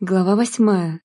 Глава восьмая.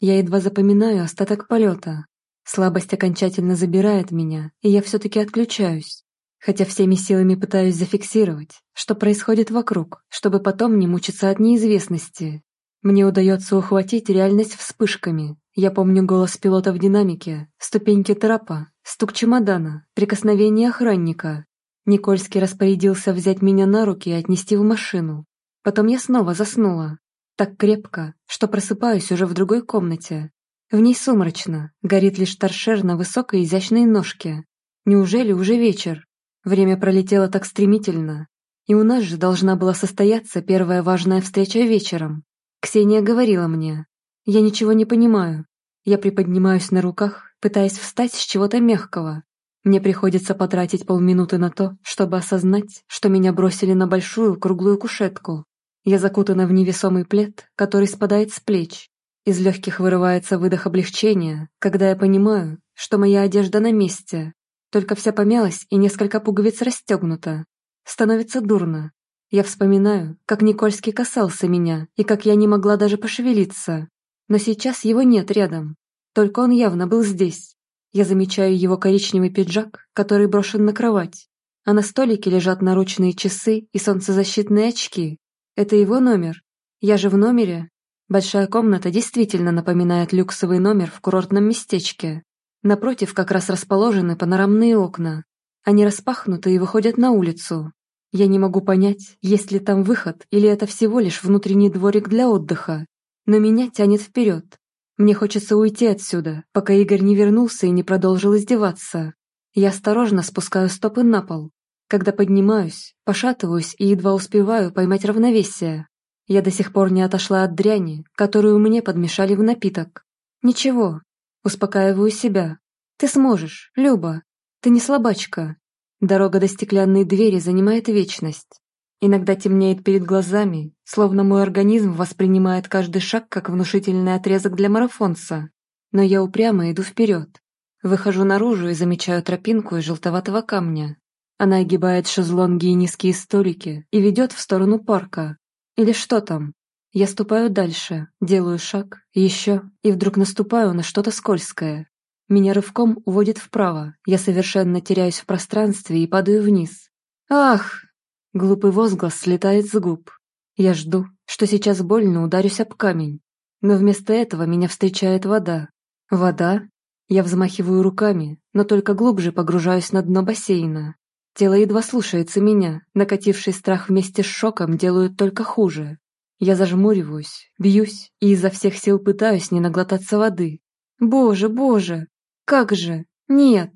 Я едва запоминаю остаток полета. Слабость окончательно забирает меня, и я все-таки отключаюсь. Хотя всеми силами пытаюсь зафиксировать, что происходит вокруг, чтобы потом не мучиться от неизвестности. Мне удается ухватить реальность вспышками. Я помню голос пилота в динамике, ступеньки трапа, стук чемодана, прикосновение охранника. Никольский распорядился взять меня на руки и отнести в машину. Потом я снова заснула, так крепко, что просыпаюсь уже в другой комнате. В ней сумрачно, горит лишь торшер на высокой изящной ножке. Неужели уже вечер? Время пролетело так стремительно. И у нас же должна была состояться первая важная встреча вечером. Ксения говорила мне. Я ничего не понимаю. Я приподнимаюсь на руках, пытаясь встать с чего-то мягкого. Мне приходится потратить полминуты на то, чтобы осознать, что меня бросили на большую круглую кушетку, я закутана в невесомый плед, который спадает с плеч. Из легких вырывается выдох облегчения, когда я понимаю, что моя одежда на месте, только вся помялась и несколько пуговиц расстегнута. Становится дурно. Я вспоминаю, как Никольский касался меня и как я не могла даже пошевелиться. Но сейчас его нет рядом. Только он явно был здесь. Я замечаю его коричневый пиджак, который брошен на кровать. А на столике лежат наручные часы и солнцезащитные очки, это его номер. Я же в номере. Большая комната действительно напоминает люксовый номер в курортном местечке. Напротив как раз расположены панорамные окна. Они распахнуты и выходят на улицу. Я не могу понять, есть ли там выход или это всего лишь внутренний дворик для отдыха. Но меня тянет вперед. Мне хочется уйти отсюда, пока Игорь не вернулся и не продолжил издеваться. Я осторожно спускаю стопы на пол, когда поднимаюсь, пошатываюсь и едва успеваю поймать равновесие. Я до сих пор не отошла от дряни, которую мне подмешали в напиток. Ничего, успокаиваю себя. Ты сможешь, Люба. Ты не слабачка. Дорога до стеклянной двери занимает вечность. Иногда темнеет перед глазами, словно мой организм воспринимает каждый шаг как внушительный отрезок для марафонца. Но я упрямо иду вперед. Выхожу наружу и замечаю тропинку из желтоватого камня, она огибает шезлонги и низкие столики и ведет в сторону парка. Или что там? Я ступаю дальше, делаю шаг, еще, и вдруг наступаю на что-то скользкое. Меня рывком уводит вправо, я совершенно теряюсь в пространстве и падаю вниз. «Ах!» Глупый возглас слетает с губ. Я жду, что сейчас больно ударюсь об камень. Но вместо этого меня встречает вода. Вода? Я взмахиваю руками, но только глубже погружаюсь на дно бассейна. Тело едва слушается меня, накативший страх вместе с шоком делают только хуже. Я зажмуриваюсь, бьюсь и изо всех сил пытаюсь не наглотаться воды. Боже, боже, как же, нет!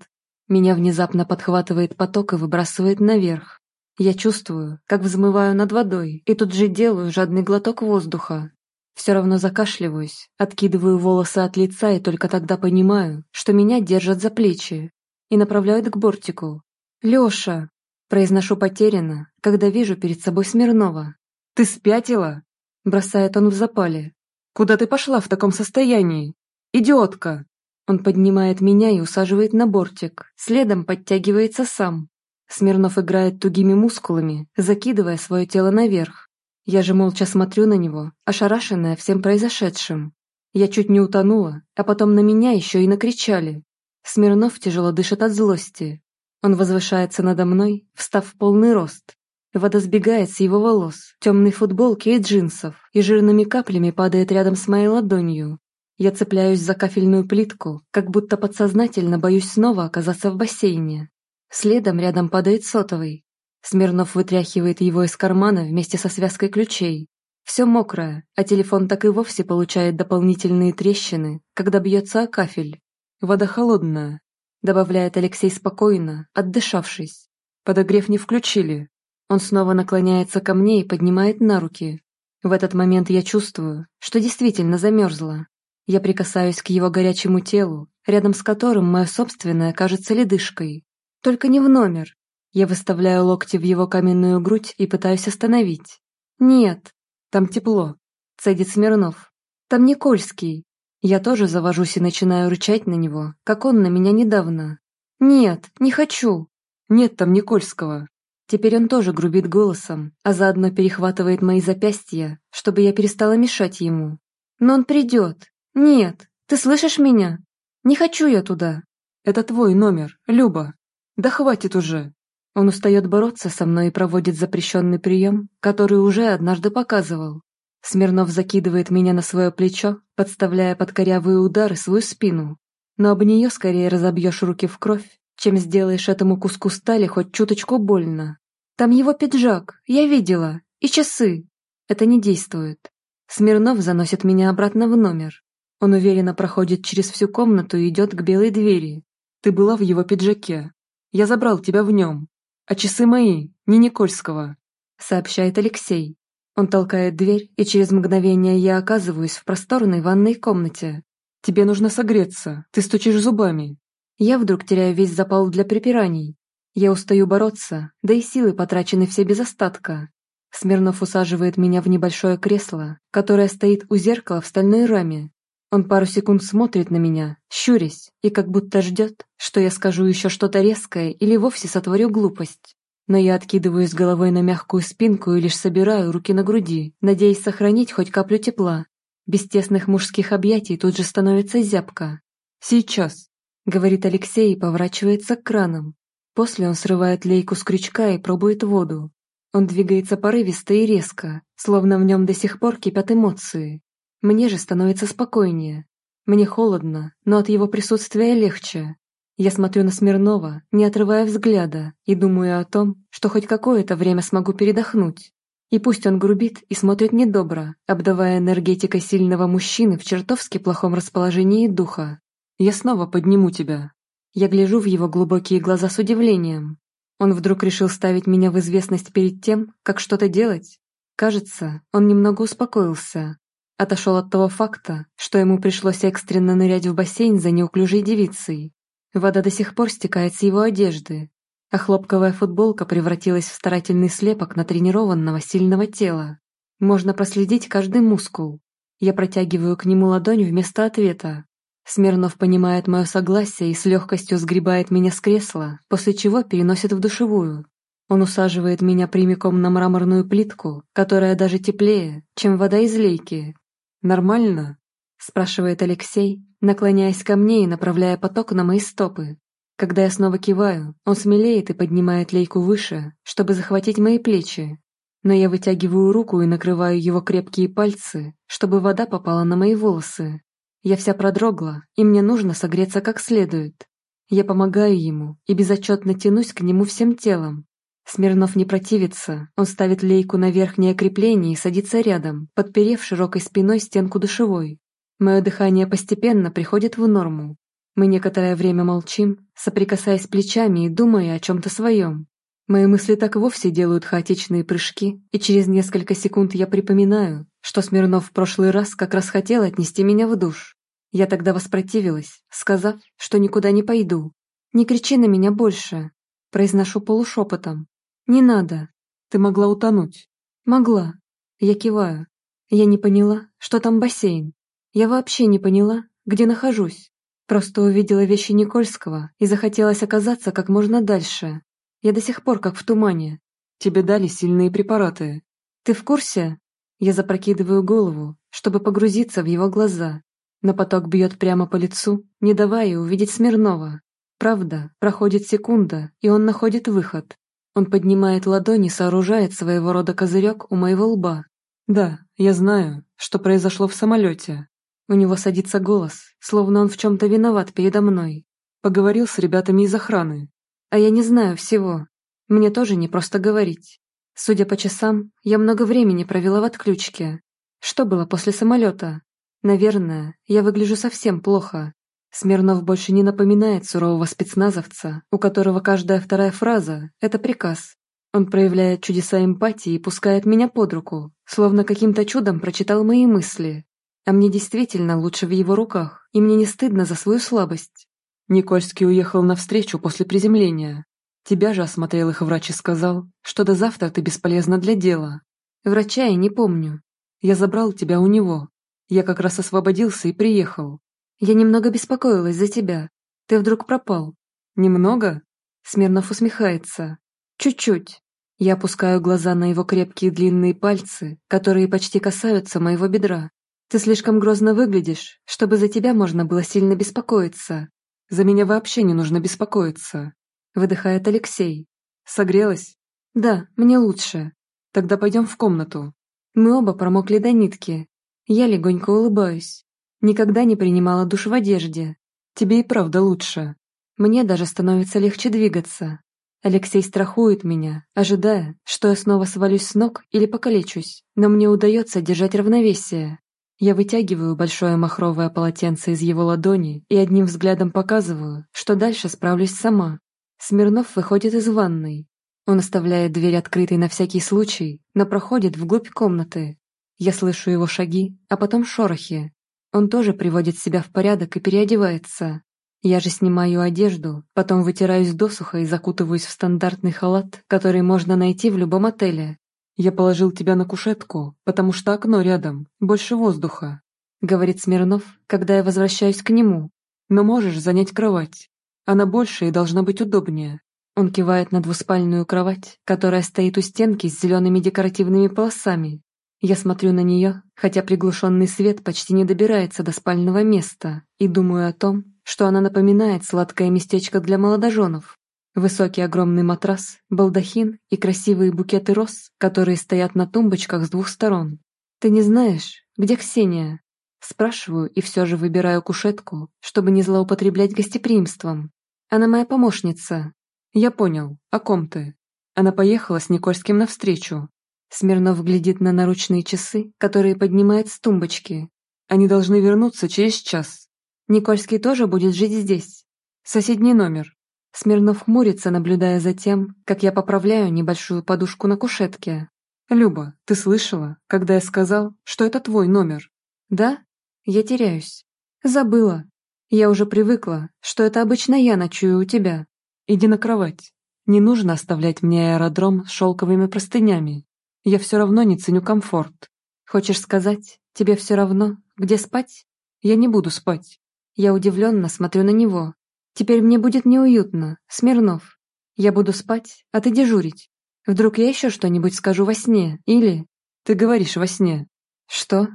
Меня внезапно подхватывает поток и выбрасывает наверх. Я чувствую, как взмываю над водой, и тут же делаю жадный глоток воздуха. Все равно закашливаюсь, откидываю волосы от лица и только тогда понимаю, что меня держат за плечи и направляют к бортику, «Лёша!» – произношу потерянно, когда вижу перед собой Смирнова. «Ты спятила?» – бросает он в запале. «Куда ты пошла в таком состоянии? Идиотка!» Он поднимает меня и усаживает на бортик, следом подтягивается сам. Смирнов играет тугими мускулами, закидывая свое тело наверх. Я же молча смотрю на него, ошарашенная всем произошедшим. Я чуть не утонула, а потом на меня еще и накричали. Смирнов тяжело дышит от злости, он возвышается надо мной, встав в полный рост. Вода сбегает с его волос, темной футболки и джинсов, и жирными каплями падает рядом с моей ладонью. Я цепляюсь за кафельную плитку, как будто подсознательно боюсь снова оказаться в бассейне. Следом рядом падает сотовый. Смирнов вытряхивает его из кармана вместе со связкой ключей. Все мокрое, а телефон так и вовсе получает дополнительные трещины, когда бьется о кафель. Вода холодная, добавляет Алексей спокойно, отдышавшись. Подогрев не включили. Он снова наклоняется ко мне и поднимает на руки. В этот момент я чувствую, что действительно замерзла. Я прикасаюсь к его горячему телу, рядом с которым мое собственное кажется ледышкой. Только не в номер. Я выставляю локти в его каменную грудь и пытаюсь остановить. «Нет, там тепло», — цедит Смирнов. «Там Никольский, я тоже завожусь и начинаю рычать на него, как он на меня недавно. «Нет, не хочу!» «Нет там Никольского!» Теперь он тоже грубит голосом, а заодно перехватывает мои запястья, чтобы я перестала мешать ему. Но он придет. Нет, ты слышишь меня? Не хочу я туда. Это твой номер, Люба. Да хватит уже. Он устает бороться со мной и проводит запрещенный прием, который уже однажды показывал. Смирнов закидывает меня на свое плечо, подставляя под корявые удары свою спину. Но об нее скорее разобьешь руки в кровь, чем сделаешь этому куску стали хоть чуточку больно. Там его пиджак, я видела, и часы. Это не действует. Смирнов заносит меня обратно в номер. Он уверенно проходит через всю комнату и идет к белой двери. Ты была в его пиджаке. Я забрал тебя в нем. А часы мои, не Никольского, сообщает Алексей. Он толкает дверь, и через мгновение я оказываюсь в просторной ванной комнате. Тебе нужно согреться, ты стучишь зубами. Я вдруг теряю весь запал для припираний. Я устаю бороться, да и силы потрачены все без остатка. Смирнов усаживает меня в небольшое кресло, которое стоит у зеркала в стальной раме. Он пару секунд смотрит на меня, щурясь, и как будто ждет, что я скажу еще что-то резкое или вовсе сотворю глупость. Но я откидываюсь головой на мягкую спинку и лишь собираю руки на груди, надеясь сохранить хоть каплю тепла. Без тесных мужских объятий тут же становится зябко. «Сейчас», говорит Алексей и поворачивается к кранам. После он срывает лейку с крючка и пробует воду. Он двигается порывисто и резко, словно в нем до сих пор кипят эмоции. Мне же становится спокойнее. Мне холодно, но от его присутствия легче. Я смотрю на Смирнова, не отрывая взгляда, и думаю о том, что хоть какое-то время смогу передохнуть. И пусть он грубит и смотрит недобро, обдавая энергетикой сильного мужчины в чертовски плохом расположении духа. Я снова подниму тебя». Я гляжу в его глубокие глаза с удивлением. Он вдруг решил ставить меня в известность перед тем, как что-то делать. Кажется, он немного успокоился. Отошел от того факта, что ему пришлось экстренно нырять в бассейн за неуклюжей девицей. Вода до сих пор стекает с его одежды, а хлопковая футболка превратилась в старательный слепок натренированного сильного тела. Можно проследить каждый мускул. Я протягиваю к нему ладонь вместо ответа, Смирнов понимает мое согласие и с легкостью сгребает меня с кресла, после чего переносит в душевую. Он усаживает меня прямиком на мраморную плитку, которая даже теплее, чем вода из лейки. «Нормально?» – спрашивает Алексей, наклоняясь ко мне и направляя поток на мои стопы. Когда я снова киваю, он смелеет и поднимает лейку выше, чтобы захватить мои плечи. Но я вытягиваю руку и накрываю его крепкие пальцы, чтобы вода попала на мои волосы. Я вся продрогла, и мне нужно согреться как следует. Я помогаю ему и безотчетно тянусь к нему всем телом. Смирнов не противится, он ставит лейку на верхнее крепление и садится рядом, подперев широкой спиной стенку душевой. Мое дыхание постепенно приходит в норму. Мы некоторое время молчим, соприкасаясь плечами и думая о чем-то своем. Мои мысли так вовсе делают хаотичные прыжки, и через несколько секунд я припоминаю, что Смирнов в прошлый раз как раз хотел отнести меня в душ. Я тогда воспротивилась, сказав, что никуда не пойду. «Не кричи на меня больше», — произношу полушепотом. «Не надо. Ты могла утонуть». «Могла». Я киваю. Я не поняла, что там бассейн. Я вообще не поняла, где нахожусь. Просто увидела вещи Никольского и захотелось оказаться как можно дальше. Я до сих пор как в тумане. Тебе дали сильные препараты. Ты в курсе? Я запрокидываю голову, чтобы погрузиться в его глаза но поток бьет прямо по лицу, не давая увидеть Смирнова. Правда, проходит секунда, и он находит выход. Он поднимает ладони и сооружает своего рода козырек у моего лба. «Да, я знаю, что произошло в самолете». У него садится голос, словно он в чем-то виноват передо мной. Поговорил с ребятами из охраны. А я не знаю всего. Мне тоже не просто говорить. Судя по часам, я много времени провела в отключке. Что было после самолета? Наверное, я выгляжу совсем плохо. Смирнов больше не напоминает сурового спецназовца, у которого каждая вторая фраза – это приказ. Он проявляет чудеса эмпатии и пускает меня под руку, словно каким-то чудом прочитал мои мысли. А мне действительно лучше в его руках, и мне не стыдно за свою слабость. Никольский уехал навстречу после приземления. Тебя же осмотрел их врач и сказал, что до завтра ты бесполезна для дела. Врача я не помню. Я забрал тебя у него, я как раз освободился и приехал. Я немного беспокоилась за тебя. Ты вдруг пропал. Немного? Смирнов усмехается. Чуть-чуть. Я опускаю глаза на его крепкие длинные пальцы, которые почти касаются моего бедра. Ты слишком грозно выглядишь, чтобы за тебя можно было сильно беспокоиться. За меня вообще не нужно беспокоиться. Выдыхает Алексей. Согрелась? Да, мне лучше. Тогда пойдем в комнату. Мы оба промокли до нитки. Я легонько улыбаюсь. Никогда не принимала душ в одежде. Тебе и правда лучше. Мне даже становится легче двигаться. Алексей страхует меня, ожидая, что я снова свалюсь с ног или покалечусь, но мне удается держать равновесие. Я вытягиваю большое махровое полотенце из его ладони и одним взглядом показываю, что дальше справлюсь сама. Смирнов выходит из ванной. Он оставляет дверь открытой на всякий случай, но проходит вглубь комнаты. Я слышу его шаги, а потом шорохи. Он тоже приводит себя в порядок и переодевается. Я же снимаю одежду, потом вытираюсь досуха и закутываюсь в стандартный халат, который можно найти в любом отеле. «Я положил тебя на кушетку, потому что окно рядом, больше воздуха», — говорит Смирнов, когда я возвращаюсь к нему. «Но можешь занять кровать. Она больше и должна быть удобнее». Он кивает на двуспальную кровать, которая стоит у стенки с зелеными декоративными полосами. Я смотрю на нее, хотя приглушенный свет почти не добирается до спального места, и думаю о том, что она напоминает сладкое местечко для молодоженов. Высокий огромный матрас, балдахин и красивые букеты роз, которые стоят на тумбочках с двух сторон. «Ты не знаешь, где Ксения?» Спрашиваю и все же выбираю кушетку, чтобы не злоупотреблять гостеприимством. Она моя помощница. Я понял. О ком ты? Она поехала с Никольским навстречу. Смирнов глядит на наручные часы, которые поднимает с тумбочки. Они должны вернуться через час. Никольский тоже будет жить здесь. Соседний номер. Смирнов хмурится, наблюдая за тем, как я поправляю небольшую подушку на кушетке. «Люба, ты слышала, когда я сказал, что это твой номер?» «Да? Я теряюсь. Забыла. Я уже привыкла, что это обычно я ночую у тебя. Иди на кровать. Не нужно оставлять мне аэродром с шелковыми простынями. Я все равно не ценю комфорт. Хочешь сказать, тебе все равно, где спать? Я не буду спать». Я удивленно смотрю на него, Теперь мне будет неуютно, Смирнов. Я буду спать, а ты дежурить. Вдруг я еще что-нибудь скажу во сне, или... Ты говоришь во сне. Что?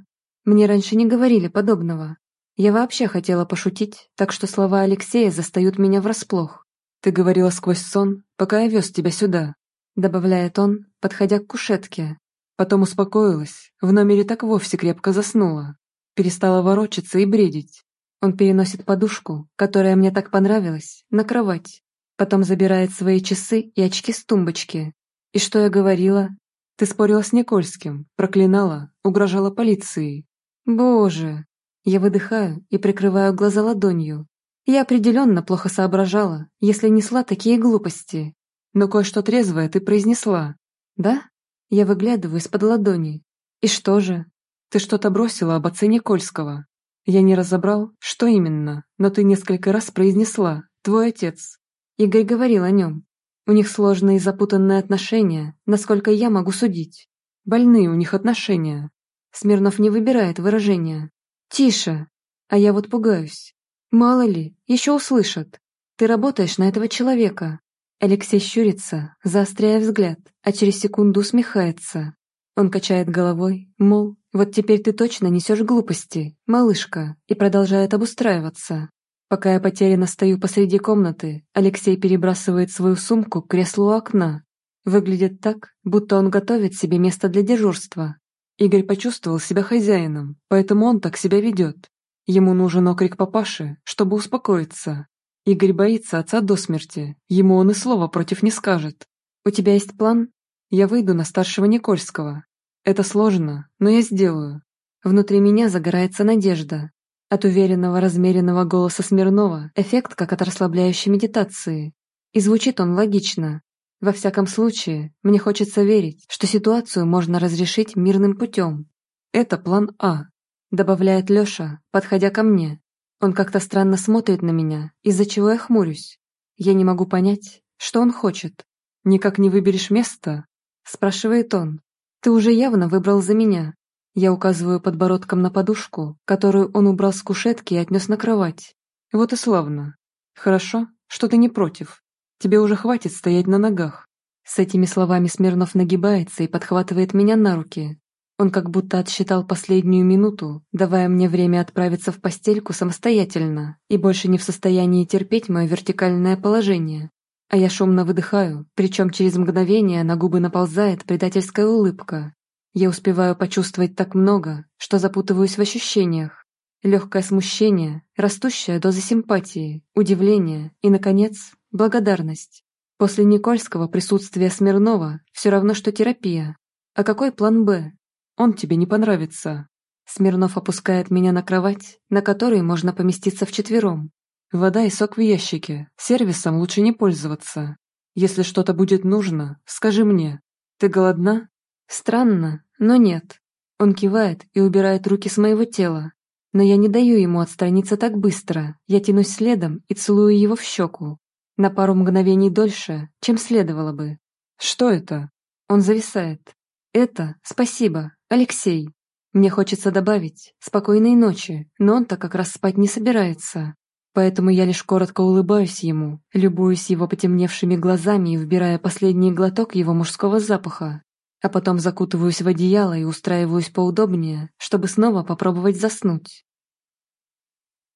Мне раньше не говорили подобного. Я вообще хотела пошутить, так что слова Алексея застают меня врасплох. Ты говорила сквозь сон, пока я вез тебя сюда. Добавляет он, подходя к кушетке. Потом успокоилась, в номере так вовсе крепко заснула. Перестала ворочаться и бредить. Он переносит подушку, которая мне так понравилась, на кровать. Потом забирает свои часы и очки с тумбочки. И что я говорила? Ты спорила с Никольским, проклинала, угрожала полицией. Боже! Я выдыхаю и прикрываю глаза ладонью. Я определенно плохо соображала, если несла такие глупости. Но кое-что трезвое ты произнесла. Да? Я выглядываю из-под ладони. И что же? Ты что-то бросила об отце Никольского. Я не разобрал, что именно, но ты несколько раз произнесла «твой отец». Игорь говорил о нем. У них сложные и запутанные отношения, насколько я могу судить. Больные у них отношения. Смирнов не выбирает выражения. Тише. А я вот пугаюсь. Мало ли, еще услышат. Ты работаешь на этого человека. Алексей щурится, заостряя взгляд, а через секунду усмехается. Он качает головой, мол, вот теперь ты точно несешь глупости, малышка, и продолжает обустраиваться. Пока я потерянно стою посреди комнаты, Алексей перебрасывает свою сумку к креслу у окна. Выглядит так, будто он готовит себе место для дежурства. Игорь почувствовал себя хозяином, поэтому он так себя ведет. Ему нужен окрик папаши, чтобы успокоиться. Игорь боится отца до смерти, ему он и слова против не скажет. «У тебя есть план?» «Я выйду на старшего Никольского, это сложно, но я сделаю. Внутри меня загорается надежда. От уверенного, размеренного голоса Смирнова эффект как от расслабляющей медитации. И звучит он логично. Во всяком случае, мне хочется верить, что ситуацию можно разрешить мирным путем. Это план А, добавляет Лёша, подходя ко мне. Он как-то странно смотрит на меня, из-за чего я хмурюсь. Я не могу понять, что он хочет. «Никак не выберешь место?» Спрашивает он. Ты уже явно выбрал за меня. Я указываю подбородком на подушку, которую он убрал с кушетки и отнес на кровать. Вот и славно. Хорошо, что ты не против. Тебе уже хватит стоять на ногах. С этими словами Смирнов нагибается и подхватывает меня на руки. Он как будто отсчитал последнюю минуту, давая мне время отправиться в постельку самостоятельно и больше не в состоянии терпеть мое вертикальное положение. А я шумно выдыхаю, причем через мгновение на губы наползает предательская улыбка. Я успеваю почувствовать так много, что запутываюсь в ощущениях. Легкое смущение, растущая доза симпатии, удивление и, наконец, благодарность. После Никольского присутствие Смирнова все равно, что терапия. А какой план «Б»? Он тебе не понравится. Смирнов опускает меня на кровать, на которой можно поместиться вчетвером. Вода и сок в ящике, сервисом лучше не пользоваться. Если что-то будет нужно, скажи мне. Ты голодна? Странно, но нет. Он кивает и убирает руки с моего тела. Но я не даю ему отстраниться так быстро. Я тянусь следом и целую его в щеку. На пару мгновений дольше, чем следовало бы. Что это? Он зависает. Это спасибо, Алексей. Мне хочется добавить «спокойной ночи», но он-то как раз спать не собирается. Поэтому я лишь коротко улыбаюсь ему, любуюсь его потемневшими глазами и вбирая последний глоток его мужского запаха. А потом закутываюсь в одеяло и устраиваюсь поудобнее, чтобы снова попробовать заснуть.